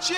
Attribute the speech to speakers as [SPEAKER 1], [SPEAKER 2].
[SPEAKER 1] Cię